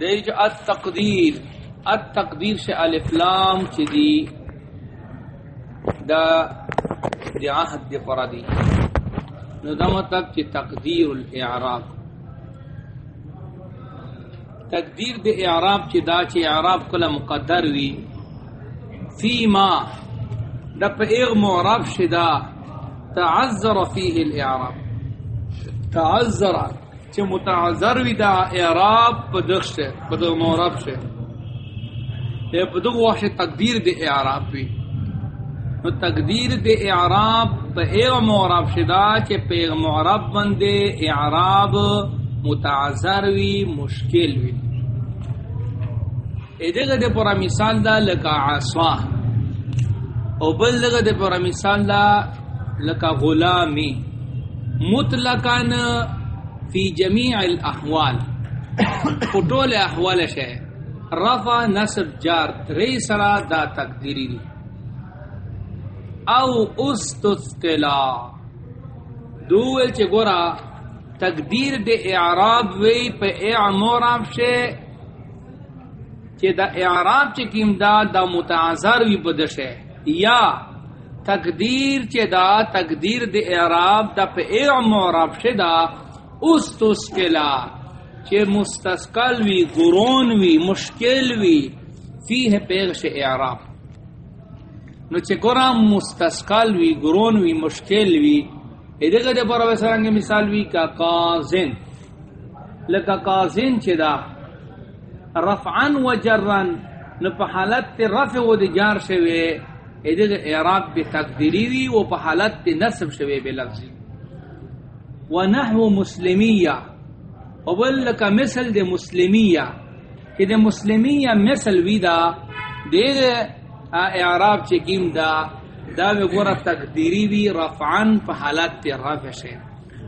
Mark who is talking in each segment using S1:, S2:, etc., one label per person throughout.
S1: دیج التقدیر التقدیر سے الف لام چی دی دا دی عہد دی فرادی نو دا مطلب چی تقدیر الاعراب۔ تقدیر دی اعراب چی دا چی اعراب کلا مقدر وی۔ فی ما دا پا ایغ معراب شدا تعذر فیه الاعراب۔ تعذر چی متعذر وی دا اعراب پا دخش پا دغ معراب شد اے پا دغ وحش تقدیر دی اعراب وی. نو تقدیر دے اعراب پا ایغ معراب شدا چی پا ایغ معراب بندے اعراب متعذر وی، مشکل وی. اے دغه دے پورا مثال دا لکا عصوا او بل دغه دے پورا مثال دا لکا غلامی. مطلقاً فی جمیع الاحوال. پٹول احوال شے رفع نصب جار ری سرا دا تقدیری دی. او استثقلا دوول چے گورا، تقدیر دے اعراب وی پہ اعموراب شے، چے دا اعراب چے کیم دا دا متعذر وی بدشے یا تقدیر چے دا، تقدیر دے اعراب دا پہ اعموراب شے دا اس استثقلا چے مستثقل وی گرون وی، مشکل وی، فیہ پیغش اعراب۔ نو چے گورا مستثقل وی گرون وی، مشکل وی ادھے دے پر وسرنگ مثال وی کا قازن لکا قازن چے دا رفعن و جرن نو پا حالت تے رفع و دی جار شوے ادھے دے اعراب بی تقدیری وی، و پا حالت تے نصب شوے بی لفظی۔ و نحو مسلمیہ و لکا مثل دے مسلمیہ کہ دے مسلمیہ مثل وی دا دے دے اعراب چے کیم دا. دا وی گورا تقدیری وی رفعن پا حالات تی رفع شے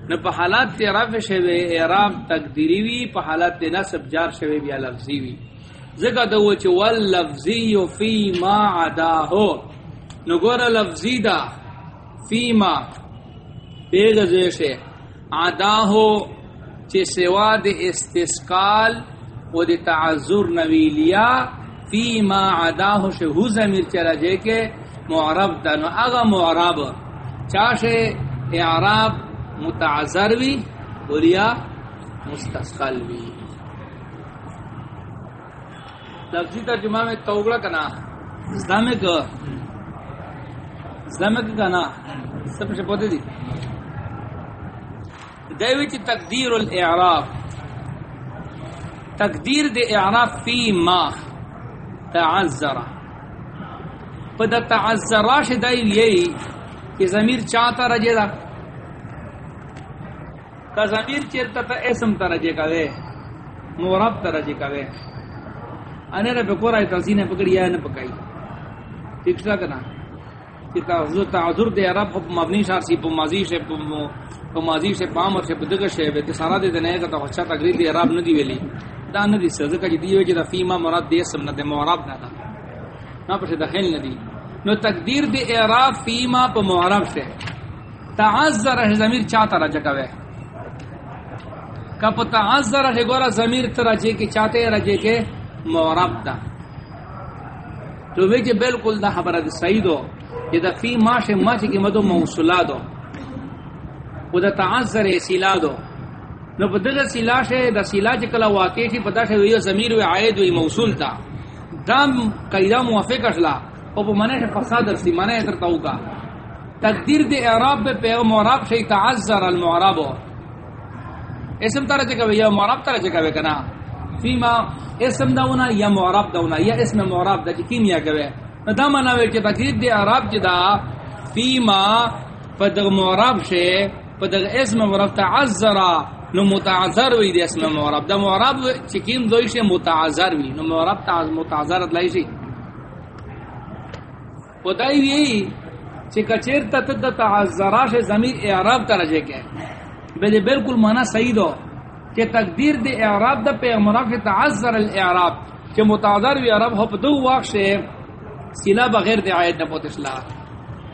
S1: نو پا حالات تی رفع شے وی اعراب تقدیری وی پا حالات تی نصب جار شے وی بیا لفظی وی ذکر دو چے واللفظی فی ما عدا ہو نو گورا لفظی دا، فی ما پیغزے شے عدا ہو چے سوا دے استسقال و دے تعذر نویلیا فی ما عدا ہو شے ہو زمیر چلا جے کے معرب دا نو اغا معرب چاشے اعراب متعذر وی بولیا مستسقل وی لفظی ترجمہ میں توگڑا کنا اسلامک اسلامک کنا سب سے پوتے دی دیوی چی تقدیر الاعراب. تقدیر دے اعراب فی ما تعذرہ پدا تعذراش دائل یہی کہ ضمیر چاہتا رجے دا؟ کا ضمیر چیرتا تا اسم تا رجے کا وے مورب تا رجے کا وے انے رہ پکورا ہے تلسین ہے پکڑی ہے نہ پکائی ٹھیک سا کنا؟ کہ تعذر تعذر دے عرب خب مبنی شارسی پا ماضی شے پو پا ماضی شے پا امر شے پا دگر شے بے سارا دے دنے کا تا خوشا تقریر دے عرب ندی ویلی۔ دا ندی سرزکا جی دیوے جی دا فیما مراد دے اسم ندے مورب نا دا۔ نا پس دخل ندی۔ نو تقدیر دی اعراب فیما پا معرب سے۔ تعذر ہے ضمیر چاہتا رجا کوئے کپ تعذر ہے گورا ضمیر ترجے کے چاہتے رجے کے معرب دا۔ تو ویجے بالکل دا خبر دا صحیح دو یہ دا فی ما ما کی مدو موصولا دو و دا تعذر ہے سیلا دو نو پا دغا سیلا شے دا سیلا چے کلا واقع شی پتا شے ویو ضمیر وی عائد وی موصول تا. دام قیدہ موافق اشلا او په معنی فساد رسی معنی تر تاو کا تقدیر دے اعراب بے پیغم معراب شئی تعذر المعراب اسم ترہ چکا یا معراب ترہ چکا کنا فیما اسم داونا یا معراب داونا یا اسم معراب دا چکیم یا کوئے دا معنی وی چی تقدیر دے اعراب چی دا، فیما پدغ معراب شئی پدغ اسم معراب تعذر نو متعذر وی دے اسم معراب دا معراب چکیم دوئی شئی متعذر وی. نو معراب متعذر اتلائی شئی خدای وی چې کچیر ته د تعذراش ضمیر اعراب درجه کې بل بالکل معنا صحیح دو کہ تقدیر دے اعراب د پیغمبر کے تعذر الاعراب. کہ متعذر وی اعراب ہو دو واقع سے سلا بغیر دے عائد نہ پوتشلا.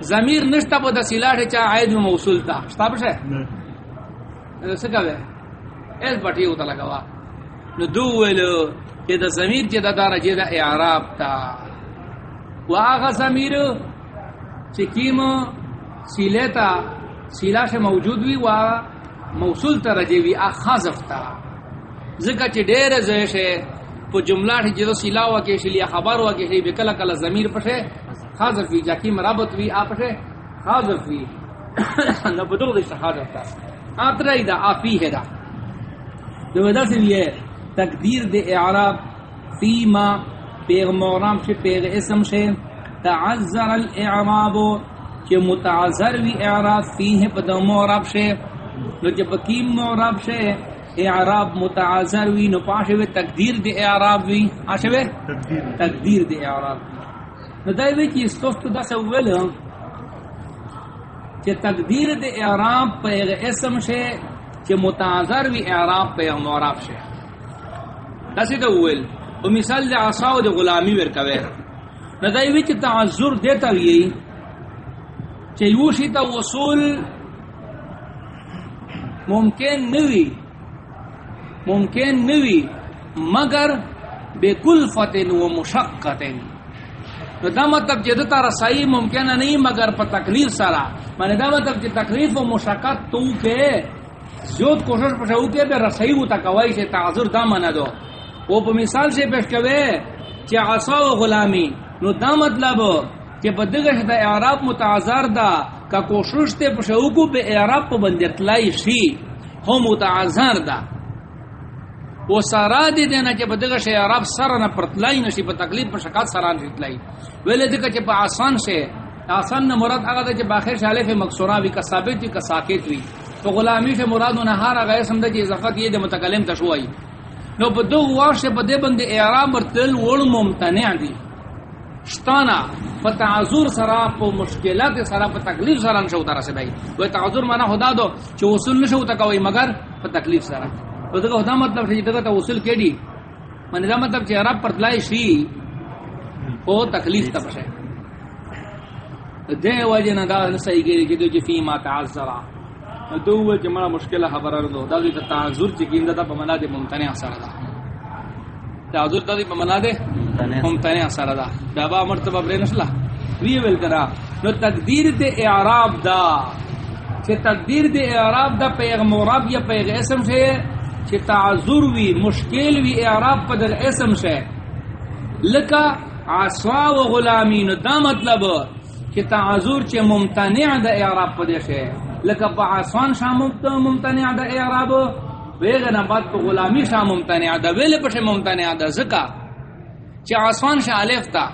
S1: ضمیر نشتا پو د سلا چا عائد میں موصول تا. شتا پش ہے سکا وے اس بٹی ہوتا لگا وا. نو دو ویلو کہ دا ضمیر چی دا دا رجی دا اعراب تا. و آغا ضمیر چی کیم سیلے تا موجود وی و موصول تا رجی وی آ خازف تا. ذکر چی دیر زیشے پو جملہ ٹھی جدو سیلا ہوا کے شلی خبر شلی بکل کل ضمیر پشے حاضر فی جاکی مرابط وی آپ پشے حاضر فی۔ نہ بدل دے حاضر تا اترا دا افی ہے دا۔ جو ودا سے یہ تقدیر دے اعراب فی ما پیغمبرام سے پیغ اسم سے تعذر الاعراب کہ متعذر وی اعراب فی ہے پدو معرب سے۔ نو جب کیم معرب سے اعراب متعذر وی نو پاشے وی تقدیر دے اعراب وی۔ آشے وی تقدیر دے اعراب۔ نو دائی وی چی استوفت دا سوول کہ تقدیر دے اعراب پہ اغ اسم شے کہ متعذر وی اعراب پہ اغ معراب شے دسی دا اوول و مثال دے عصاو دے غلامی ورکوے نو وی چی تعذر دیتا وی چی یوشی تا وصول ممکن نوی ممکن نوی مگر بے کل و مشقت تو دا مطلب جدو تا رسائی ممکن نہیں مگر پا تکلیف سارا مانے دا مطلب جد تکلیف و مشقت تو کے زیاد کوشش پشاو کے بے رسائی و تکوائی سے تعذر دا منا دو. وہ پا مثال سے پیش کوئے چی عصا و غلامی. نو دا مطلب کہ بدگش دا اعراب متعذر دا کا کوشش تے پشاو کو بے اعراب پا بندتلائی شی ہو متعذر دا وہ سارا دی دینا کہ بدگا شے عرب سر نہ پرتلائی نشی پر تکلیف پر شکات سران رتلائی ویلے دکا کہ پا آسان سے آسان نہ مراد آگا دا کہ باخر شالے فی مقصورا بھی کا ثابت بھی کا ساکت بھی تو غلامی سے مراد و نہار آگا ہے سمدہ کہ اضافت یہ دے متکلم تشوائی نو پا دو واش سے پا دے بندے اعراب برتل وڑ ممتنع دی شتانا پا تعذر سرا پا مشکلات سرا پا تکلیف سرا نشو تارا سے دائی وہ تعذر مانا خدا دو چو وصول نشو تکوئی مگر پا تکلیف سرا تو دغه دا مطلب چې دغه ته وصول کړي من دا مطلب چې عرب پرتلای شي او تکلیف ته پشه دې وجه نه دا صحیح کېږي چې دوی فی ما تعذر دو و چې مړه مشکله خبره ده دا دې تعذر چې کیندا ته په معنا دې ممتنع سره ده. تعذر ته په معنا دې ممتنع. سره ده. دا به مرتبه بری نشلا وی ویل کرا نو تقدیر دې اعراب دا. چې تقدیر دې اعراب دا پیغمبر یا پیغ اسم سے چھ تعذر وی، مشکل وی اعراب پدر اسم شے لکا عصا و غلامین دا مطلب چھ تعذر چھ ممتنع دا اعراب پدر شے لکا پا عصان شا ممتنع دا اعراب ویغنا بات پا غلامی شا ممتنع دا ویل پش ممتنع دا زکا چھ عصان شا علیف تا.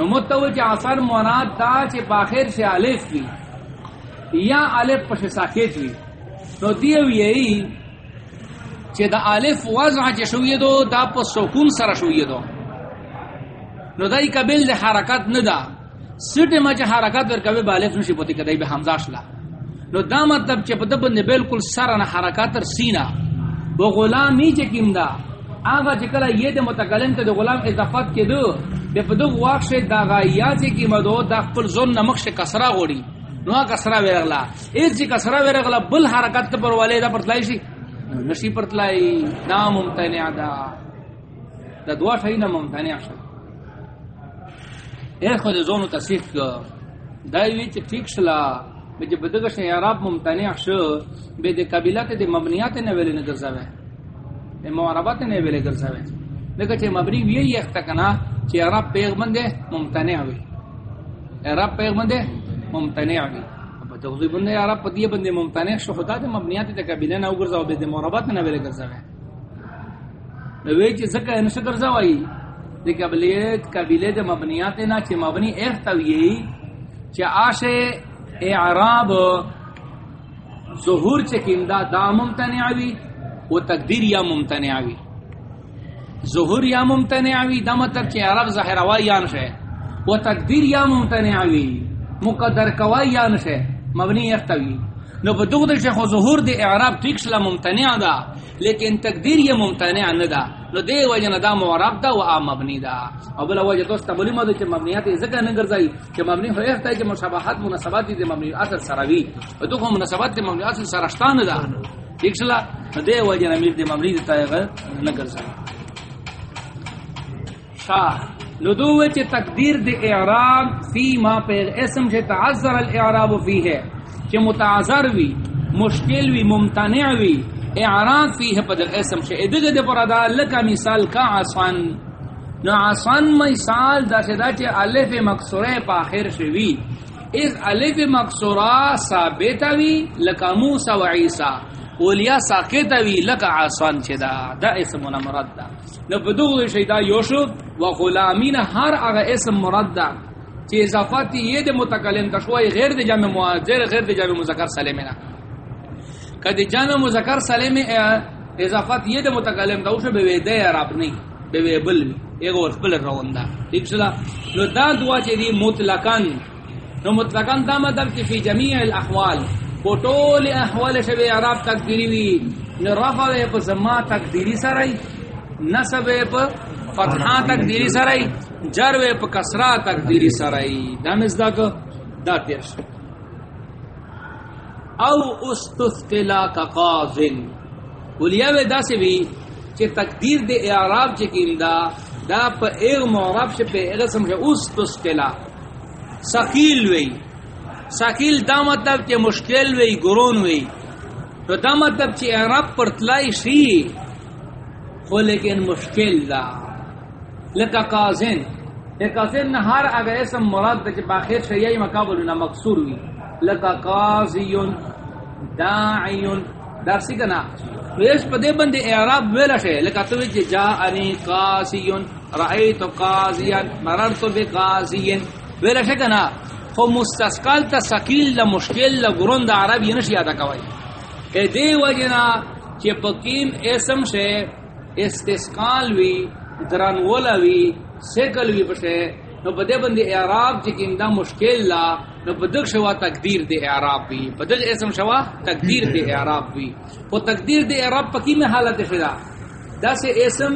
S1: نمتو چھ عصان مراد دا چھ باخر شا علیف وی. یا علیف پش ساکیت وی. نو دیو یہی چې دا الف وضع چې شوې دو دا په سکون سره شوې دو نو دای قبل د حرکت نه دا سټه ما چې حرکت ورکوي به نشي پته کدی به حمزه شلا. نو دا مطلب چې په دبن بالکل سره نه حرکت تر سینا. و غلامی چې کیم دا. هغه چې کله یې د متکلم ته د غلام اضافت کې د په دغه واښه دا غایا چې کیم دو د خپل ځون نمخ کسرا غوړي نو کسرا ورغلا اې چې کسرا ورغلا بل حرکت پر والے دا پرتلای شي نشی پرتلائی دا ممتنع دا. دا دوا ٹھائی نا ممتنع شد. اے خود زونو تصیح کا دایوی چی ٹھیک شلا، بے جی جب بدگش اعراب ممتنع شد، بے دے قبیلات دے مبنیات نویلے نگرزاوے دے معربات نویلے گرزاوے لیکن چی مبنی بھی یہ اختکنا چی اعراب پیغمندے ممتنع ہوئی اعراب پیغمندے ممتنع ہوئی تغذی بندے عرب پدیے بندے ممتنع شہدا دے مبنیات تے قبیلہ نہ گرزاو بے دے مرابط نہ ویلے گرزاوے نوے چ زکا نہ گرزاوئی دے قبیلے قبیلے دے مبنیات نہ چ مبنی ایک توی چ اعراب ظہور چ کیندا دا ممتنع وی و تقدیر یا ممتنع وی ظہور یا ممتنع وی دا مطلب چ عرب ظاہر وائی یا نشے و تقدیر یا ممتنع وی مقدر کوائی یا نشے مبنی اختوی نو په دغه د شیخ ظهور د اعراب ټیک شلا ممتنع ده، لیکن تقدیر یہ ممتنع نه ده. نو دی وجه نه دا معرب ده او مبنی ده. او بل وجه دوست بلی مده چې مبنیات ذکر نه ګرځي چې مبنی هو اخته چې مشابهت، مناسبات دي مبنی اصل سره سروي او دغه مناسبات د مبنی اصل سره شتان ده. ٹھیک سلا دے وجہ امیر دے ممری دیتا ہے نگر سا شاہ ندوے چے تقدیر دے اعراب فی ما پہ اسم چے تعذر الاعراب فی ہے چے متعذر وی مشکل وی ممتنع وی اعراب فی ہے پدر اسم چے ادھے دے پر ادا لکا مثال کا عصان. نو عصان مثال دا سے دا چے الف مکسورے پا آخر شوی اس الف مکسورہ ثابتا وی لکا موسیٰ و عیسیٰ اولیا ساکتا وی لکا عصان چے دا. دا اسمنا مرد دا. نو بدوغ شیدا یوشو و غلامین ہر اگا اسم مرد دا چی اضافاتی یہ دے متکلم تشوائی غیر دے جامع معاذر غیر دے جامع مذکر سلیمینا کدی جامع مذکر سلیم اضافات یہ دے متکلم تشوائی بے دے عرب نہیں بے بل ایک اور بل روان دا ٹھیک شلا نو دا دعا چی دی مطلقاً نو مطلقاً دا مدر کی فی جمیع الاحوال کو طول احوال شبه عرب تقدیری وی نو رفع دے زما تقدیری سرائی نصب پا فتحا تقدیری سرائی، جر پا کسرا تقدیری سرائی۔ دا مزدا کو دا تیرش۔ او استثقلا کا قاضن۔ ولیاوی دا سے بھی چی تقدیر دے اعراب چکیم دا دا پا ایغ معراب شے پہ ایغ سمجھے استثقلا سقیل وی۔ ساکیل دا مطلب چی مشکل وی، گرون وی۔ تو دا مطلب چی اعراب پر تلائی شی۔ خو لیکن مشکل دا. لکا قازن لکا قازن ہر اگر اسم مراد دا چی باخر شیعی مقابلنا مقصور وی لکا قازیون داعیون. درسی کنا. ویس پدے بندے اعراب ویلا شے. لکا توی چی جاءنی قازیون رأیتو قازیان مررتو بی قازیین ویلا شے کنا. خو مستسقال تا سقیل دا مشکل دا گرون دا عرب یہ نشی یادا کوئی. اے دے وجنا چی پکیم اسم شے استسقال وی درانولا وی، سیکل وی پشے نو بدے بندی اعراب چی کم دا مشکل لا، نو بدک شوا تقدیر دے اعراب وی بدک اسم شوا تقدیر دے اعراب وی۔ خو تقدیر دے اعراب پکیم حالت شدا دا سے اسم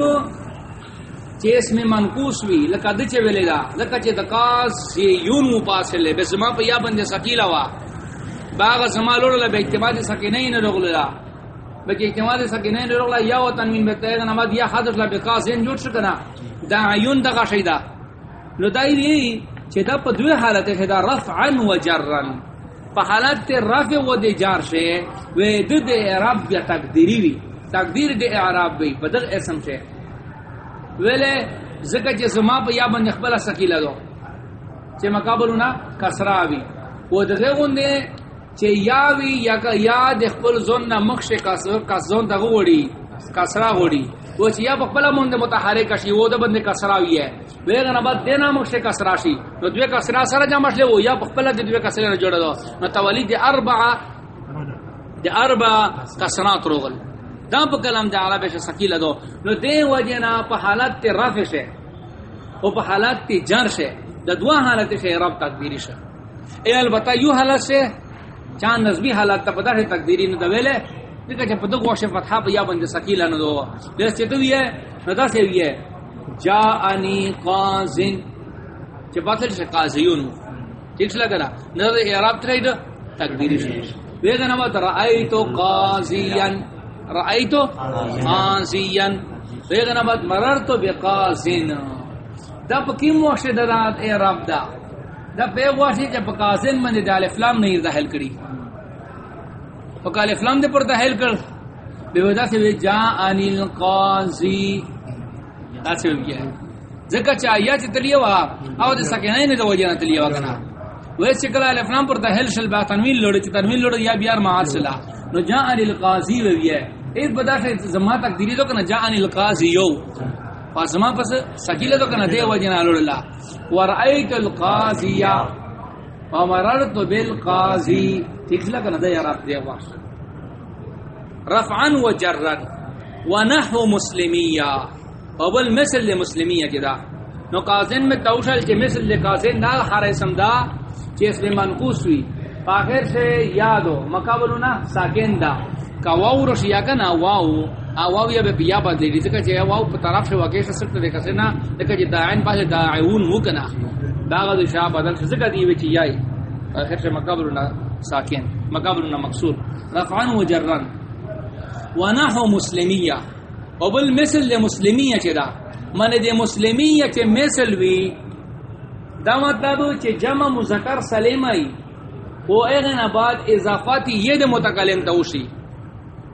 S1: چی اس میں منقوس وی، لکا دچے ویلے دا، لکا چی دکاس سی یون مو پاسل لے، بے زمان پا یا بندے سکیلا وا۔ باغ زمان لوڑا لے، بے اعتماد سکینین رغل دا۔ بے اعتماد سکینین رغل یا و تنوین بے تیغ نماد یا حضر لے بے جوڑ شکنا دا عیون دا غشیدہ نو دائی دی چی دا پا دوی حالت ہے دا رفعن و جرن پا حالت تے رفع و دے جار شے وی دو دے اعراب بیا تقدیری وی تقدیر دے اعراب وی بدل اسم شے ویلے زکا چی زما پا یا بند اخبر سکیلا دو چی مقابلونا کسرا وی و دغه غنده چی یا وی یا یا د خپل زون نا مخش کسر کس زون دغه وړي کسرا وړي و چی یا خپل مونږ متحرک شي، و د بند کسرا وی ہے ویغه نه بعد دینا مخش کسرا شي نو دوی کسرا سره جمع شله و یا خپل د دوی کسرا نه جوړ دو نو توالید اربع د اربع کسرات روغل دا پا کلام دا عرب شا سکیل دو نو دے وجنا پا حالت تی رفع شے او پا حالت تی جر شے دا دوا حالت شے رب تقدیری شے اے البتہ یو حالت شے چاند نظمی حالت تا پتا شے تقدیری نو دا ویلے دیکھا چا پتا گوش فتحا پا یا بند سکیل نو دو دیس چے تو ہے نو دا سے ہے جا انی قازن چا پتا شے قازیون ٹھیک سلا کرا نو دا اعراب ترائی دا تقدیری شے ویگا نمت رأیتو قازیان رأیتو قاضیان ویغنا بعد مررتو بقاضین دا پا کم موشد دا اے دا؟ دا پہ واشی جب قاضین من دا الفلام نہیں داخل کری فکا الفلام دے پر داخل کر۔ بے وجہ سے وی جا آنی القاضی۔ دا سے وی ہے۔ ذکر چاہیا چی تلیے وا او دے سکینائی نے دا وجہ نا وا کنا۔ ویس چکل الفلام پر داخل شل با تنوین لوڑی چی تنوین لوڑی یا بیار معاد سلا نو جا آنی القاضی وی ہے۔ ایک بدا سے زما تقدیری تو کنا جاء ان القاضی یو۔ پس زما پس سکیلہ تو کنا دے وجنا اللہ ورأیت القاضی ومررت بالقاضی ٹھیک لگا کنا دے رات دے واش رفعا وجرا ونحو مسلمیہ اول مثل لمسلمیہ کدا نو قاضین میں توشل کے مثل لقاضین دا ہر اسم دا چیز میں منقوس ہوئی. آخر سے یادو. مقابلونا ساکن دا. کا واو رشی یا کنا واو. واو یا بیا با دی. ذکر چے واو په طرف سے واقع سخت دے کسنا دکہ جے داعین پاسے داعون مو کنا. داغ دے شاب بدل ذکر دی وچ یای اخر سے مقابلنا ساکن مقابلنا مقصور رفعا و جرا ونحو مسلمیہ وبل مثل لمسلمیہ چی دا. من دے مسلمیہ چی مثل وی، دا مطلب چی جمع مذکر سلیمائی وہ ایغن بعد اضافاتی یہ دے متکلم توشی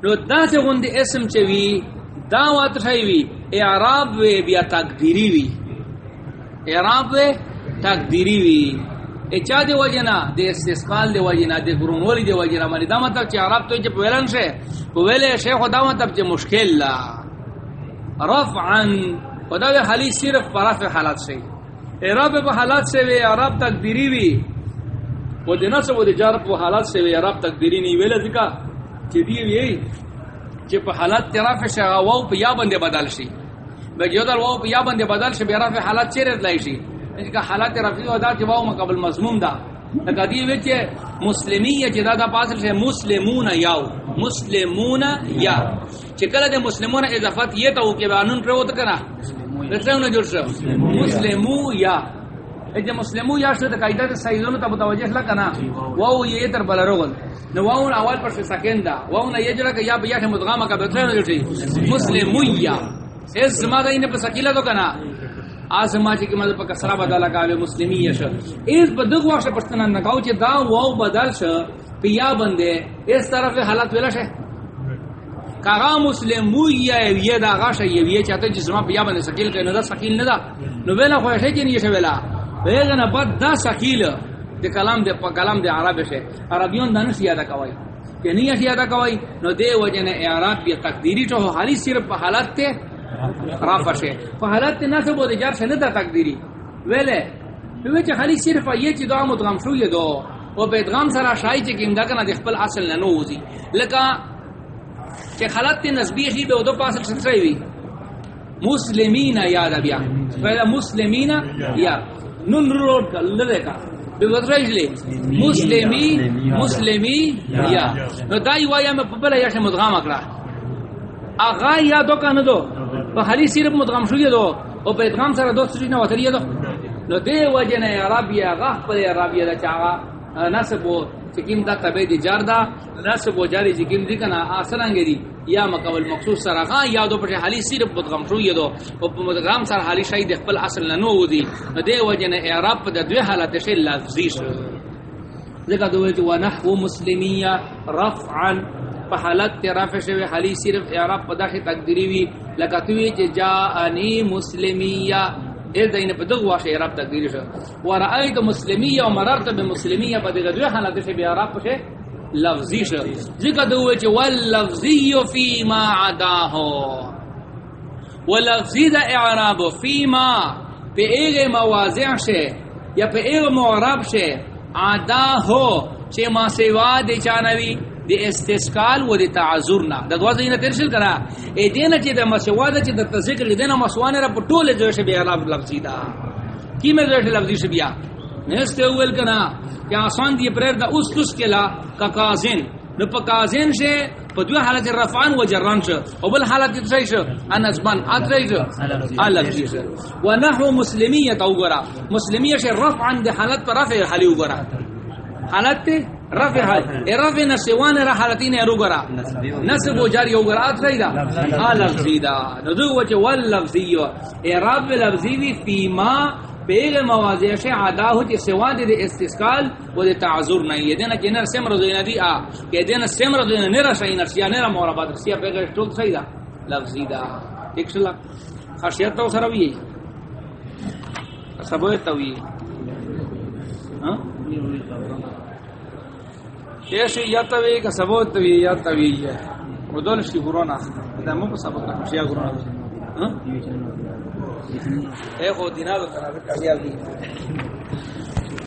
S1: نو دا چی غند اسم چی وی، دا واتشای وی. اعراب وی، بیا تقدیری وی. اعراب وی تقدیری وی. اچا دی وجنا؟ دی استسقال دی وجنا، دی گرونولی دی وجنا. مانی دا مطلب چی عرب تو چی پویلن شے پویلے شے خدا مطلب چی مشکل لا. رفعن خدا دی حالی صرف پر رفع حالات شے عرب پا حالات سے وی، عرب تقدیری وی. و دی نصب و دی جار پا حالات سے وی، عرب تقدیری نی ویلے ذکا چی دی وی چی پا حالات تی رفع شے واو پا یا بندے بدل شی بگیو در واو پا یا بندے بدل شی بی رفع حالات چیرت لائی شی اس کا حالات رفیع ادا کہ وہ مقابل مضمون دا۔ لگا دی وچ مسلمیہ جدا دا پاسل سے مسلمون یاو مسلمون یا۔ چکل دے مسلمون اضافت یہ تو کہ قانون پر وت کرا رسو نہ جوڑ مسلمو یا۔ اج مسلمو یا شد قاعدہ تے سائزوں تے متوجہ لا کنا۔ وہ یہ تر بل رغل نو وہ اول پر سکندا وہ نہ یہ جڑا کہ یا بیا مدغامہ کا بتلے نہ جوڑ مسلمو یا۔ اس زمانہ ان پر سکیلا تو کنا۔ آزما چی کی مدد کسرا بدل کالو مسلمی یشا ایز با دغ وقت پشتنا نکاو چی دا واو بدل شا، پی یا بندے، اس طرف حالت ویلا شا. کاغا مسلمو یا یہ دا غاشا یہ یہ چاہتا جسما پی یا بندے سکیل کئی ندا سکیل ندا. نو ویلا خوش ہے چی نیشا ویلا ویگنا بد دا سکیل دے کلام دے پا کلام دے عرب شا. عربیون دا نس یادا کوائی کہ نہیں اش یادا نو دے وجہ اعراب بیا تقدیری تو حالی صرف حالت تے رافع شے فحالت نصب و دجار سے ندا تقدیری. ویلے ویچ خالی صرف یہ چی دعا مدغم شو یہ دو او و بیدغام سرا شای چی کم دا کنا دی خپل اصل ننو ہوزی لکا چی خلط نسبی خی بے و دو پاسل سترائی وی. مسلمین یاد بیا. ویلے مسلمین یا. نن روڈ کا لدے کا بے وطرائش لے مسلمی مسلمی یا. نو دائی وایا میں پپلا یا شے مدغام اکڑا آغا یا دو کا ندو و حلی صرف مدغم شوی دو و پا ادغام سر دو سجی نو وطری دو. نو دے وجہ نے عربی آغا پر عربی دا چاہا نصب و چکیم دا تبید جار دا، نصب و جاری چکیم دی کنا آسرانگی دی. یا مقابل مخصوص سر آغا، یا دو پر حلی صرف مدغم شوی دو. و پا مدغم سر حلی شاید اخبر اصل ننو دی. نو دے وجہ نے عرب دا دوی حالت شای لفظی شو. ذکر دوی جو ونحو مسلمیہ رفعا په حالت تے رفع شوی حالی صرف اعراب پدا خی تقدیری وی لکتوی چی جاءنی مسلمیہ ایر دین پدغ واش اعراب تقدیری شو و رأیت مسلمیہ و مررت بمسلمیہ پدغ دوی حالت شوی اعراب پشے لفظی شو ذکر دوی چی واللفظی فی ما عداہو واللفظی دا اعراب فی ما پہ ایغ موازع شے یا پہ ایغ معراب شے عداہو چی ما سوا دے چانوی دی استسقال و دی تعذرنا دا دوا زینه ترشل کرا ای دینه چې د مسواده چې د ذکر دینه مسوانه را پټوله جو شه بیا علاوه لفظی دا کی مې جو شه لفظی شه بیا؟ نست اول کنا کہ آسان دی پر دا اس اس کلا کا کازن نو په کازن شه، په دوه حالت رفعان و جران شه. او بل حالت څه شه؟ ان اسبان اتری شه؟ الفظی شه. و نحو مسلمیه تو غرا مسلمیه شه رفعان دی حالت پر رفع حالی غرا حالت رفع حال رفع نسوان را حالتین ارو گرا نسب و جاری او گرا اتری دا الفظی دا نو دو وچ واللفظی اعراب لفظی وی فیما پیغ مواضع شے عدا ہو تی سوا دے استسقال و دے تعذر نہیں یہ دینا جنر سمر دینا دی آ کہ دینا سمر دینا نرا شئی نرسیا نرا مورابات رسیا پیغ ٹوک صحیح دا لفظی دا ایک شلا خاصیت تو سر بھی سبوت تو یہ ہاں ایش یا توی کا سبوت توی یا توی ہے۔ وہ دول شی قرانا دا مو کو سبوت شیا قرانا ہاں؟ اے خو دینار کرا کیا